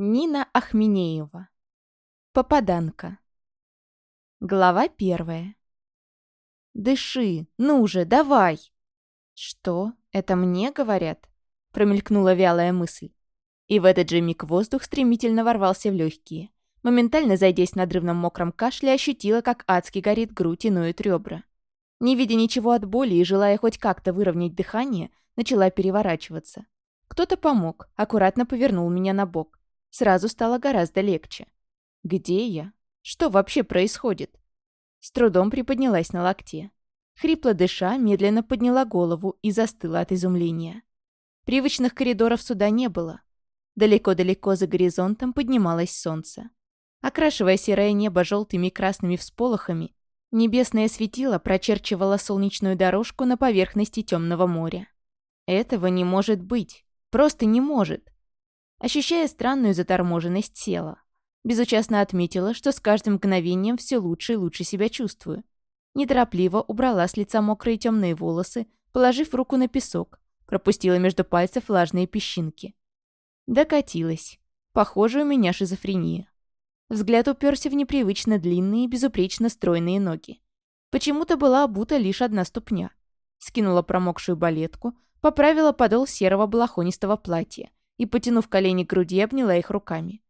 Нина Ахминеева. Попаданка. Глава первая. «Дыши, ну же, давай!» «Что, это мне говорят?» Промелькнула вялая мысль. И в этот же миг воздух стремительно ворвался в легкие. Моментально зайдясь в надрывном мокром кашле, ощутила, как адски горит грудь и ноют ребра. Не видя ничего от боли и желая хоть как-то выровнять дыхание, начала переворачиваться. Кто-то помог, аккуратно повернул меня на бок. Сразу стало гораздо легче. Где я? Что вообще происходит? С трудом приподнялась на локте. Хрипло дыша, медленно подняла голову и застыла от изумления. Привычных коридоров сюда не было. Далеко-далеко за горизонтом поднималось солнце. Окрашивая серое небо желтыми и красными всполохами, небесное светило прочерчивало солнечную дорожку на поверхности темного моря. Этого не может быть. Просто не может. Ощущая странную заторможенность, села. Безучастно отметила, что с каждым мгновением все лучше и лучше себя чувствую. Неторопливо убрала с лица мокрые темные волосы, положив руку на песок, пропустила между пальцев влажные песчинки. Докатилась. Похоже, у меня шизофрения. Взгляд уперся в непривычно длинные, безупречно стройные ноги. Почему-то была обута лишь одна ступня. Скинула промокшую балетку, поправила подол серого балахонистого платья и, потянув колени к груди, обняла их руками.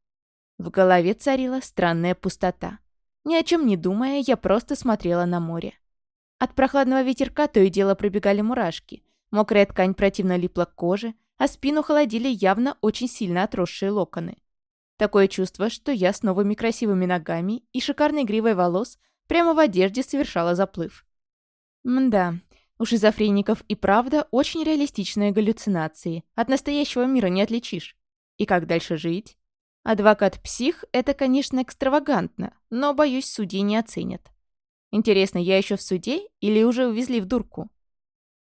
В голове царила странная пустота. Ни о чем не думая, я просто смотрела на море. От прохладного ветерка то и дело пробегали мурашки. Мокрая ткань противно липла к коже, а спину холодили явно очень сильно отросшие локоны. Такое чувство, что я с новыми красивыми ногами и шикарной гривой волос прямо в одежде совершала заплыв. Мда, у шизофреников и правда очень реалистичные галлюцинации. От настоящего мира не отличишь. И как дальше жить? Адвокат-псих — это, конечно, экстравагантно, но, боюсь, судьи не оценят. Интересно, я еще в суде или уже увезли в дурку?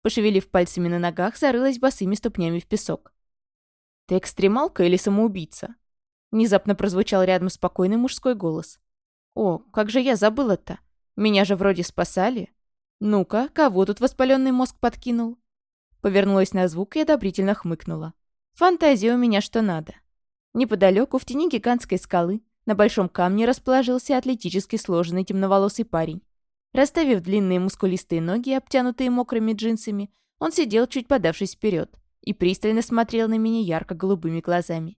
Пошевелив пальцами на ногах, зарылась босыми ступнями в песок. «Ты экстремалка или самоубийца?» Внезапно прозвучал рядом спокойный мужской голос. «О, как же я забыла-то! Меня же вроде спасали!» «Ну-ка, кого тут воспаленный мозг подкинул?» Повернулась на звук и одобрительно хмыкнула. «Фантазия у меня что надо». Неподалеку, в тени гигантской скалы, на большом камне расположился атлетически сложенный темноволосый парень. Расставив длинные мускулистые ноги, обтянутые мокрыми джинсами, он сидел, чуть подавшись вперед, и пристально смотрел на меня ярко-голубыми глазами.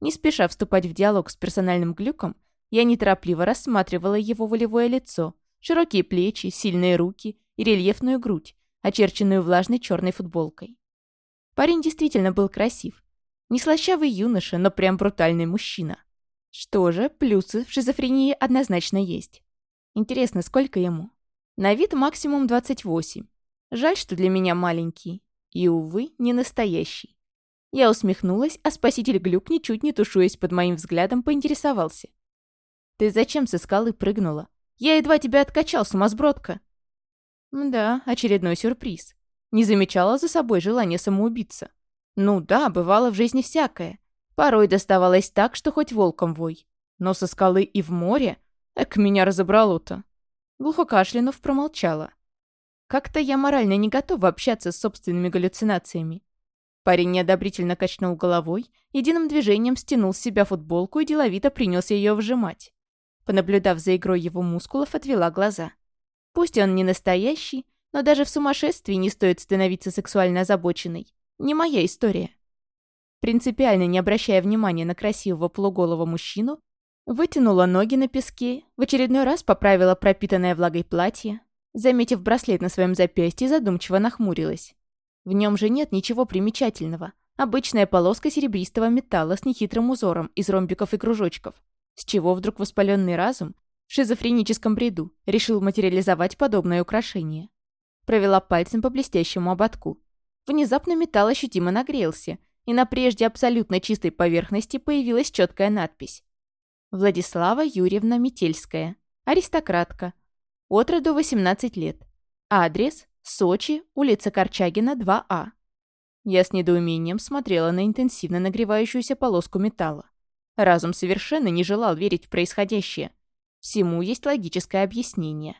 Не спеша вступать в диалог с персональным глюком, я неторопливо рассматривала его волевое лицо, широкие плечи, сильные руки и рельефную грудь, очерченную влажной черной футболкой. Парень действительно был красив. Не слащавый юноша, но прям брутальный мужчина. Что же, плюсы в шизофрении однозначно есть. Интересно, сколько ему? На вид максимум 28. Жаль, что для меня маленький. И, увы, не настоящий. Я усмехнулась, а спаситель Глюк, ничуть не тушуясь под моим взглядом, поинтересовался. «Ты зачем со скалы прыгнула? Я едва тебя откачал, сумасбродка!» Да, очередной сюрприз. Не замечала за собой желание самоубиться. Ну да, бывало в жизни всякое. Порой доставалось так, что хоть волком вой. Но со скалы и в море? Эк, меня разобрало-то. Глухо кашлянув промолчала. Как-то я морально не готова общаться с собственными галлюцинациями. Парень неодобрительно качнул головой, единым движением стянул с себя футболку и деловито принялся ее вжимать. Понаблюдав за игрой его мускулов, отвела глаза. Пусть он не настоящий, но даже в сумасшествии не стоит становиться сексуально озабоченной. Не моя история. Принципиально не обращая внимания на красивого полуголого мужчину, вытянула ноги на песке, в очередной раз поправила пропитанное влагой платье, заметив браслет на своем запястье, задумчиво нахмурилась. В нем же нет ничего примечательного. Обычная полоска серебристого металла с нехитрым узором из ромбиков и кружочков. С чего вдруг воспаленный разум в шизофреническом бреду решил материализовать подобное украшение? Провела пальцем по блестящему ободку. Внезапно металл ощутимо нагрелся, и на прежде абсолютно чистой поверхности появилась четкая надпись. Владислава Юрьевна Метельская. Аристократка. От роду 18 лет. Адрес Сочи, улица Корчагина, 2А. А. Я с недоумением смотрела на интенсивно нагревающуюся полоску металла. Разум совершенно не желал верить в происходящее. Всему есть логическое объяснение.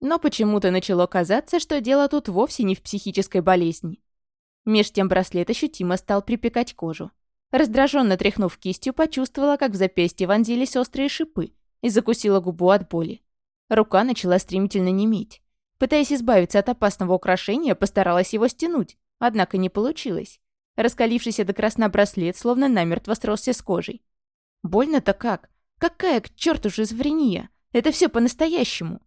Но почему-то начало казаться, что дело тут вовсе не в психической болезни. Меж тем браслет ощутимо стал припекать кожу. Раздраженно тряхнув кистью, почувствовала, как в запястье вонзились острые шипы и закусила губу от боли. Рука начала стремительно неметь. Пытаясь избавиться от опасного украшения, постаралась его стянуть, однако не получилось. Раскалившийся до красна браслет словно намертво сросся с кожей. Больно-то как? Какая к черту шизофрения? Это все по-настоящему.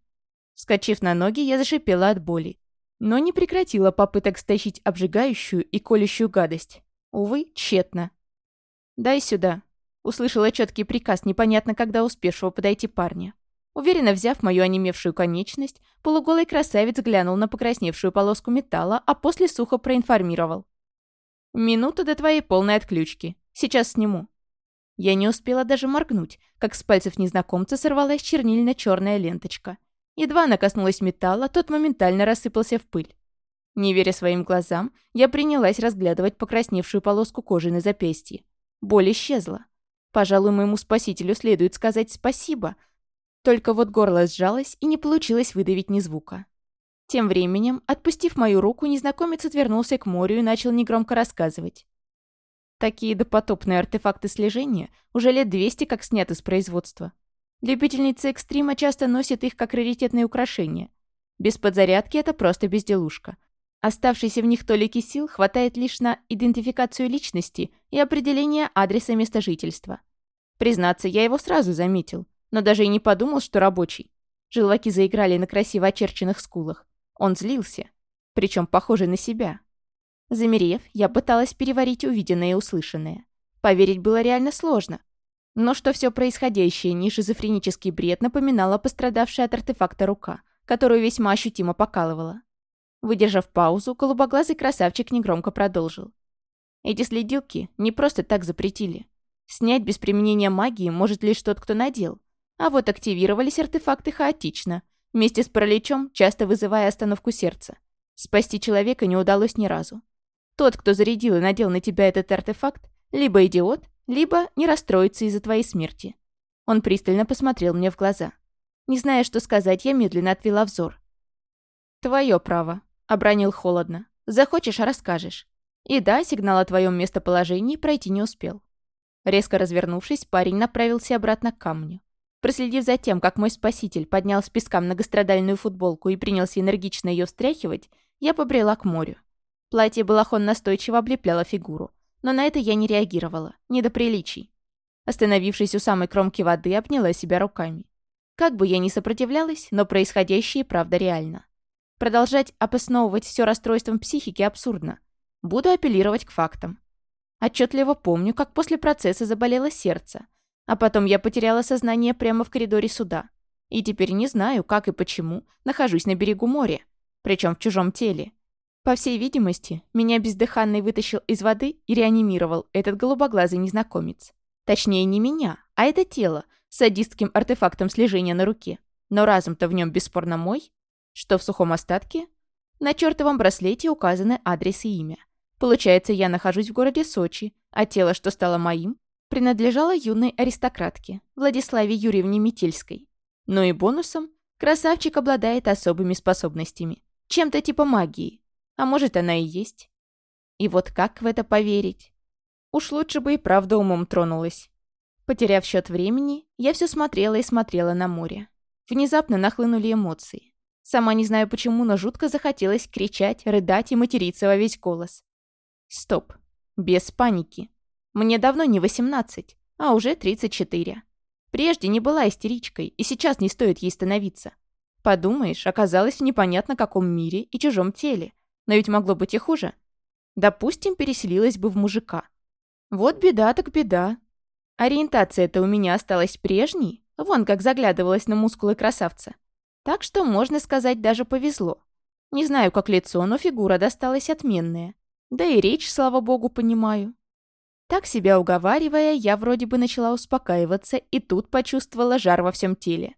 Вскочив на ноги, я зашипела от боли. Но не прекратила попыток стащить обжигающую и колющую гадость. Увы, тщетно. «Дай сюда», — услышала четкий приказ, непонятно когда успевшего подойти парня. Уверенно взяв мою онемевшую конечность, полуголый красавец глянул на покрасневшую полоску металла, а после сухо проинформировал. «Минута до твоей полной отключки. Сейчас сниму». Я не успела даже моргнуть, как с пальцев незнакомца сорвалась чернильно-черная ленточка. Едва она коснулась металла, тот моментально рассыпался в пыль. Не веря своим глазам, я принялась разглядывать покрасневшую полоску кожи на запястье. Боль исчезла. Пожалуй, моему спасителю следует сказать спасибо — только вот горло сжалось, и не получилось выдавить ни звука. Тем временем, отпустив мою руку, незнакомец отвернулся к морю и начал негромко рассказывать. Такие допотопные артефакты слежения уже лет 200 как сняты с производства. Любительницы экстрима часто носят их как раритетные украшения. Без подзарядки это просто безделушка. Оставшийся в них толики сил хватает лишь на идентификацию личности и определение адреса места жительства. Признаться, я его сразу заметил но даже и не подумал, что рабочий. Желваки заиграли на красиво очерченных скулах. Он злился, причем похожий на себя. Замерев, я пыталась переварить увиденное и услышанное. Поверить было реально сложно. Но что все происходящее не шизофренический бред напоминало пострадавшая от артефакта рука, которую весьма ощутимо покалывала. Выдержав паузу, голубоглазый красавчик негромко продолжил. Эти следилки не просто так запретили. Снять без применения магии может лишь тот, кто надел, а вот активировались артефакты хаотично, вместе с параличом, часто вызывая остановку сердца. Спасти человека не удалось ни разу. Тот, кто зарядил и надел на тебя этот артефакт, либо идиот, либо не расстроится из-за твоей смерти. Он пристально посмотрел мне в глаза. Не зная, что сказать, я медленно отвела взор. «Твое право», — обронил холодно. «Захочешь — расскажешь». И да, сигнал о твоем местоположении пройти не успел. Резко развернувшись, парень направился обратно к камню. Проследив за тем, как мой спаситель поднял с песка многострадальную футболку и принялся энергично ее встряхивать, я побрела к морю. Платье балахон настойчиво облепляло фигуру. Но на это я не реагировала. Не до приличий. Остановившись у самой кромки воды, обняла себя руками. Как бы я ни сопротивлялась, но происходящее правда реально. Продолжать обосновывать все расстройством психики абсурдно. Буду апеллировать к фактам. Отчетливо помню, как после процесса заболело сердце – а потом я потеряла сознание прямо в коридоре суда. И теперь не знаю, как и почему, нахожусь на берегу моря, причем в чужом теле. По всей видимости, меня бездыханный вытащил из воды и реанимировал этот голубоглазый незнакомец. Точнее, не меня, а это тело с садистским артефактом слежения на руке. Но разум-то в нем бесспорно мой. Что в сухом остатке? На чертовом браслете указаны адрес и имя. Получается, я нахожусь в городе Сочи, а тело, что стало моим, принадлежала юной аристократке, Владиславе Юрьевне Метельской. Но и бонусом красавчик обладает особыми способностями, чем-то типа магии. А может, она и есть. И вот как в это поверить? Уж лучше бы и правда умом тронулась. Потеряв счет времени, я все смотрела и смотрела на море. Внезапно нахлынули эмоции. Сама не знаю почему, но жутко захотелось кричать, рыдать и материться во весь голос. Стоп. Без паники. Мне давно не 18, а уже 34. Прежде не была истеричкой, и сейчас не стоит ей становиться. Подумаешь, оказалась в непонятно каком мире и чужом теле. Но ведь могло быть и хуже. Допустим, переселилась бы в мужика. Вот беда так беда. Ориентация-то у меня осталась прежней, вон как заглядывалась на мускулы красавца. Так что, можно сказать, даже повезло. Не знаю, как лицо, но фигура досталась отменная. Да и речь, слава богу, понимаю. Так себя уговаривая, я вроде бы начала успокаиваться и тут почувствовала жар во всем теле.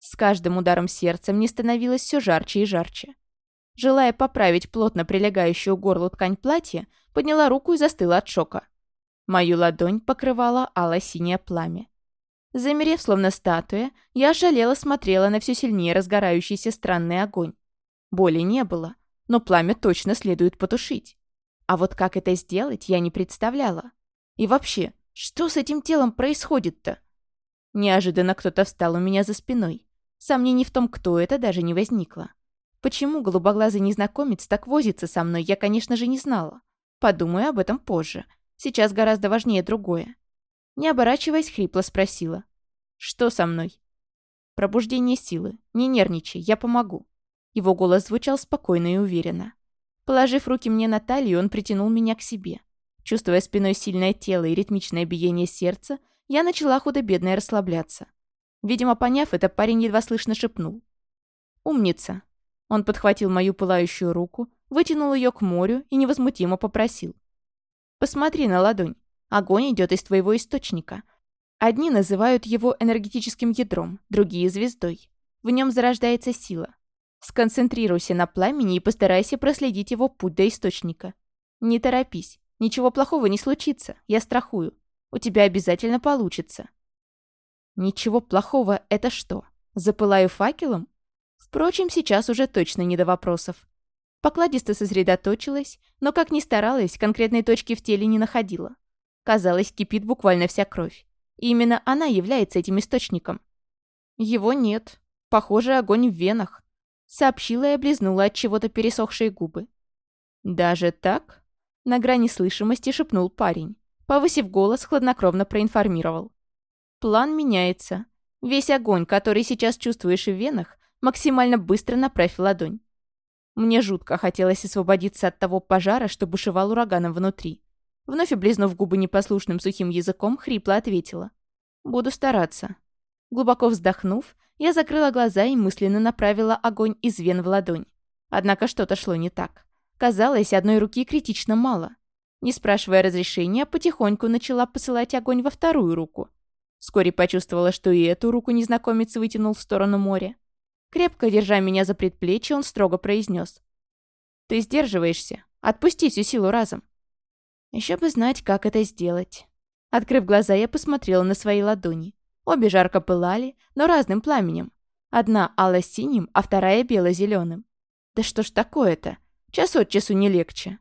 С каждым ударом сердца мне становилось все жарче и жарче. Желая поправить плотно прилегающую горлу ткань платья, подняла руку и застыла от шока. Мою ладонь покрывала ало-синее пламя. Замерев, словно статуя, я ожалела смотрела на все сильнее разгорающийся странный огонь. Боли не было, но пламя точно следует потушить. А вот как это сделать, я не представляла. И вообще, что с этим телом происходит-то? Неожиданно кто-то встал у меня за спиной. Сомнений в том, кто это, даже не возникло. Почему голубоглазый незнакомец так возится со мной, я, конечно же, не знала. Подумаю об этом позже. Сейчас гораздо важнее другое. Не оборачиваясь, хрипло спросила. «Что со мной?» «Пробуждение силы. Не нервничай, я помогу». Его голос звучал спокойно и уверенно. Положив руки мне на талию, он притянул меня к себе. Чувствуя спиной сильное тело и ритмичное биение сердца, я начала худо-бедно расслабляться. Видимо, поняв это, парень едва слышно шепнул. «Умница». Он подхватил мою пылающую руку, вытянул ее к морю и невозмутимо попросил. «Посмотри на ладонь. Огонь идет из твоего источника. Одни называют его энергетическим ядром, другие — звездой. В нем зарождается сила. Сконцентрируйся на пламени и постарайся проследить его путь до источника. Не торопись. Ничего плохого не случится, я страхую. У тебя обязательно получится. Ничего плохого — это что? Запылаю факелом? Впрочем, сейчас уже точно не до вопросов. Покладисто сосредоточилась, но как ни старалась, конкретной точки в теле не находила. Казалось, кипит буквально вся кровь. И именно она является этим источником. Его нет. Похоже, огонь в венах. Сообщила и облизнула от чего-то пересохшие губы. «Даже так?» На грани слышимости шепнул парень. Повысив голос, хладнокровно проинформировал. План меняется. Весь огонь, который сейчас чувствуешь в венах, максимально быстро направь в ладонь. Мне жутко хотелось освободиться от того пожара, что бушевал ураганом внутри. Вновь облизнув губы непослушным сухим языком, хрипло ответила. «Буду стараться». Глубоко вздохнув, я закрыла глаза и мысленно направила огонь из вен в ладонь. Однако что-то шло не так. Казалось, одной руки критично мало. Не спрашивая разрешения, потихоньку начала посылать огонь во вторую руку. Вскоре почувствовала, что и эту руку незнакомец вытянул в сторону моря. Крепко держа меня за предплечье, он строго произнес: «Ты сдерживаешься. Отпусти всю силу разом». Еще бы знать, как это сделать. Открыв глаза, я посмотрела на свои ладони. Обе жарко пылали, но разным пламенем. Одна ало-синим, а вторая бело-зеленым. Да что ж такое-то? Час от часу не легче.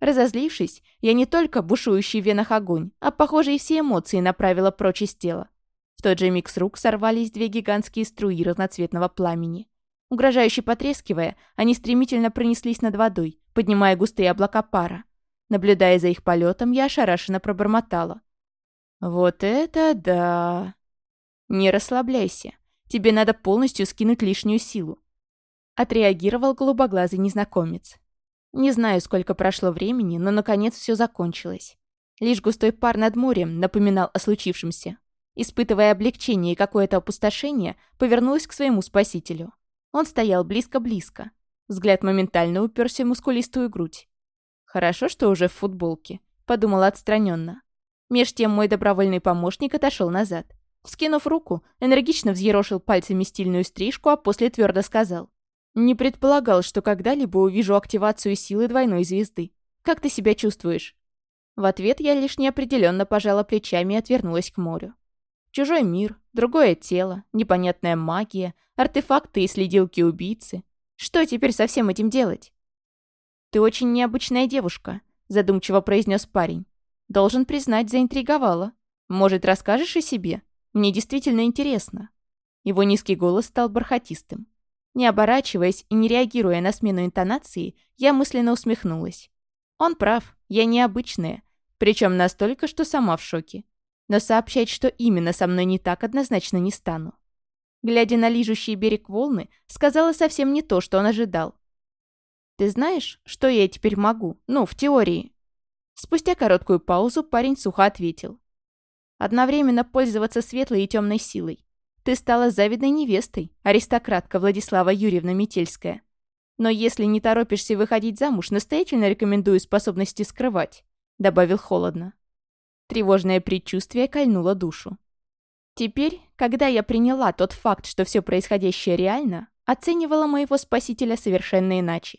Разозлившись, я не только бушующий в венах огонь, а, похоже, и все эмоции направила прочь из тела. В тот же миг с рук сорвались две гигантские струи разноцветного пламени. Угрожающе потрескивая, они стремительно пронеслись над водой, поднимая густые облака пара. Наблюдая за их полетом, я ошарашенно пробормотала. «Вот это да!» «Не расслабляйся. Тебе надо полностью скинуть лишнюю силу. Отреагировал голубоглазый незнакомец. Не знаю, сколько прошло времени, но наконец все закончилось. Лишь густой пар над морем напоминал о случившемся. Испытывая облегчение и какое-то опустошение, повернулась к своему спасителю. Он стоял близко-близко. Взгляд моментально уперся в мускулистую грудь. «Хорошо, что уже в футболке», — подумала отстраненно. Меж тем мой добровольный помощник отошел назад. Вскинув руку, энергично взъерошил пальцами стильную стрижку, а после твердо сказал. Не предполагал, что когда-либо увижу активацию силы двойной звезды. Как ты себя чувствуешь? В ответ я лишь неопределенно пожала плечами и отвернулась к морю. Чужой мир, другое тело, непонятная магия, артефакты и следилки убийцы. Что теперь со всем этим делать? «Ты очень необычная девушка», — задумчиво произнес парень. «Должен признать, заинтриговала. Может, расскажешь о себе? Мне действительно интересно». Его низкий голос стал бархатистым. Не оборачиваясь и не реагируя на смену интонации, я мысленно усмехнулась. Он прав, я необычная, причем настолько, что сама в шоке. Но сообщать, что именно со мной не так, однозначно не стану. Глядя на лижущий берег волны, сказала совсем не то, что он ожидал. «Ты знаешь, что я теперь могу? Ну, в теории». Спустя короткую паузу парень сухо ответил. «Одновременно пользоваться светлой и темной силой. Ты стала завидной невестой, аристократка Владислава Юрьевна Метельская. Но если не торопишься выходить замуж, настоятельно рекомендую способности скрывать», — добавил холодно. Тревожное предчувствие кольнуло душу. Теперь, когда я приняла тот факт, что все происходящее реально, оценивала моего спасителя совершенно иначе.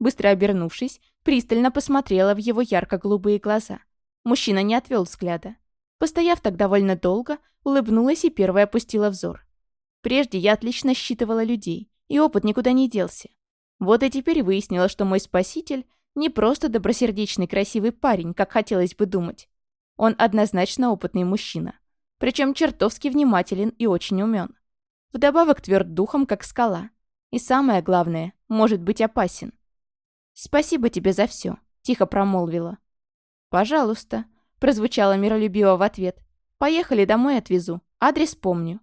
Быстро обернувшись, пристально посмотрела в его ярко-голубые глаза. Мужчина не отвел взгляда. Постояв так довольно долго, улыбнулась и первая опустила взор. Прежде я отлично считывала людей, и опыт никуда не делся. Вот и теперь выяснила, что мой спаситель не просто добросердечный красивый парень, как хотелось бы думать. Он однозначно опытный мужчина. Причем чертовски внимателен и очень умен. Вдобавок тверд духом, как скала. И самое главное, может быть опасен. «Спасибо тебе за все», — тихо промолвила. «Пожалуйста», — прозвучало миролюбиво в ответ. «Поехали домой отвезу. Адрес помню».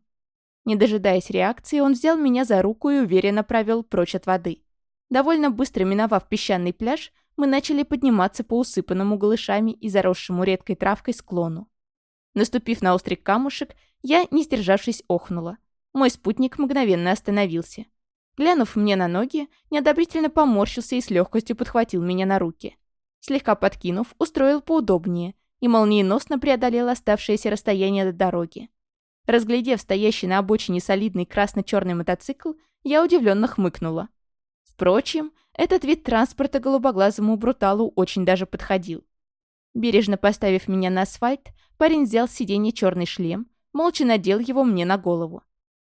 Не дожидаясь реакции, он взял меня за руку и уверенно провел прочь от воды. Довольно быстро миновав песчаный пляж, мы начали подниматься по усыпанному голышами и заросшему редкой травкой склону. Наступив на острый камушек, я, не сдержавшись, охнула. Мой спутник мгновенно остановился. Глянув мне на ноги, неодобрительно поморщился и с легкостью подхватил меня на руки. Слегка подкинув, устроил поудобнее и молниеносно преодолел оставшееся расстояние до дороги. Разглядев стоящий на обочине солидный красно-черный мотоцикл, я удивленно хмыкнула. Впрочем, этот вид транспорта голубоглазому бруталу очень даже подходил. Бережно поставив меня на асфальт, парень взял с сиденья черный шлем, молча надел его мне на голову.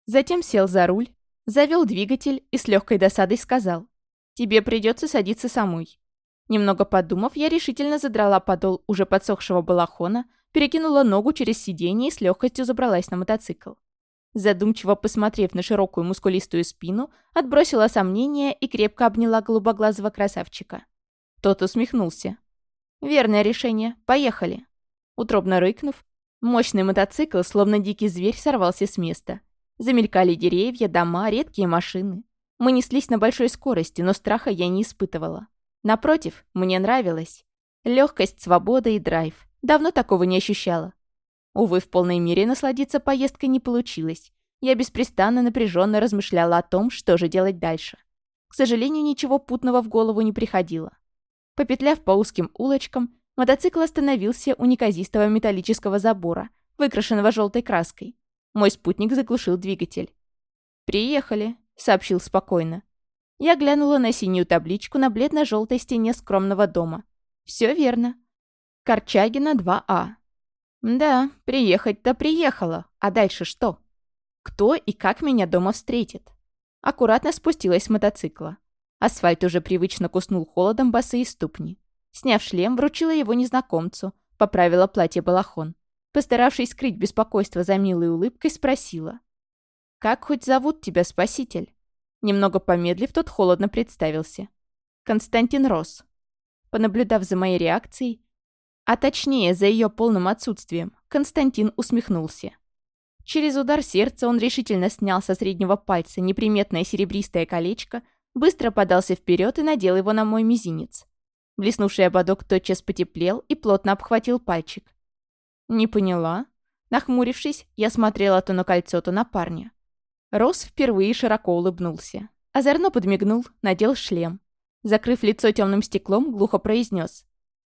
Затем сел за руль, завел двигатель и с легкой досадой сказал «Тебе придется садиться самой». Немного подумав, я решительно задрала подол уже подсохшего балахона, перекинула ногу через сиденье и с легкостью забралась на мотоцикл. Задумчиво посмотрев на широкую мускулистую спину, отбросила сомнения и крепко обняла голубоглазого красавчика. Тот усмехнулся. «Верное решение. Поехали». Утробно рыкнув, мощный мотоцикл, словно дикий зверь, сорвался с места. Замелькали деревья, дома, редкие машины. Мы неслись на большой скорости, но страха я не испытывала. Напротив, мне нравилось. Легкость, свобода и драйв. Давно такого не ощущала. Увы, в полной мере насладиться поездкой не получилось. Я беспрестанно напряженно размышляла о том, что же делать дальше. К сожалению, ничего путного в голову не приходило. Попетляв по узким улочкам, мотоцикл остановился у неказистого металлического забора, выкрашенного желтой краской. Мой спутник заглушил двигатель. «Приехали», — сообщил спокойно. Я глянула на синюю табличку на бледно-желтой стене скромного дома. Все верно. Корчагина 2А. Да, приехать-то приехала. А дальше что? Кто и как меня дома встретит? Аккуратно спустилась с мотоцикла. Асфальт уже привычно куснул холодом босые ступни. Сняв шлем, вручила его незнакомцу, поправила платье-балахон. Постаравшись скрыть беспокойство за милой улыбкой, спросила. «Как хоть зовут тебя, спаситель?» Немного помедлив, тот холодно представился. Константин Рос. Понаблюдав за моей реакцией, а точнее за ее полным отсутствием, Константин усмехнулся. Через удар сердца он решительно снял со среднего пальца неприметное серебристое колечко, быстро подался вперед и надел его на мой мизинец. Блеснувший ободок тотчас потеплел и плотно обхватил пальчик. «Не поняла?» Нахмурившись, я смотрела то на кольцо, то на парня. Рос впервые широко улыбнулся. Озорно подмигнул, надел шлем. Закрыв лицо темным стеклом, глухо произнес.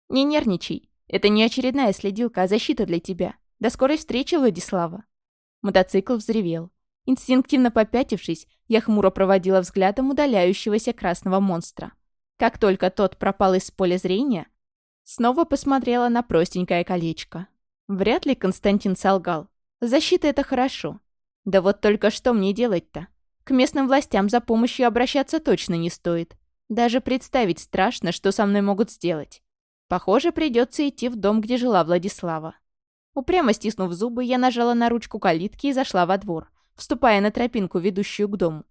«Не нервничай. Это не очередная следилка, а защита для тебя. До скорой встречи, Владислава». Мотоцикл взревел. Инстинктивно попятившись, я хмуро проводила взглядом удаляющегося красного монстра. Как только тот пропал из поля зрения, снова посмотрела на простенькое колечко. Вряд ли Константин солгал. Защита — это хорошо. Да вот только что мне делать-то? К местным властям за помощью обращаться точно не стоит. Даже представить страшно, что со мной могут сделать. Похоже, придется идти в дом, где жила Владислава. Упрямо стиснув зубы, я нажала на ручку калитки и зашла во двор, вступая на тропинку, ведущую к дому.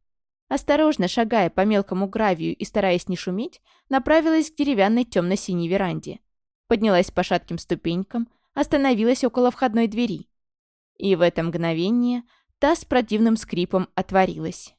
Осторожно, шагая по мелкому гравию и стараясь не шуметь, направилась к деревянной темно-синей веранде. Поднялась по шатким ступенькам, остановилась около входной двери. И в это мгновение Та с противным скрипом отворилась.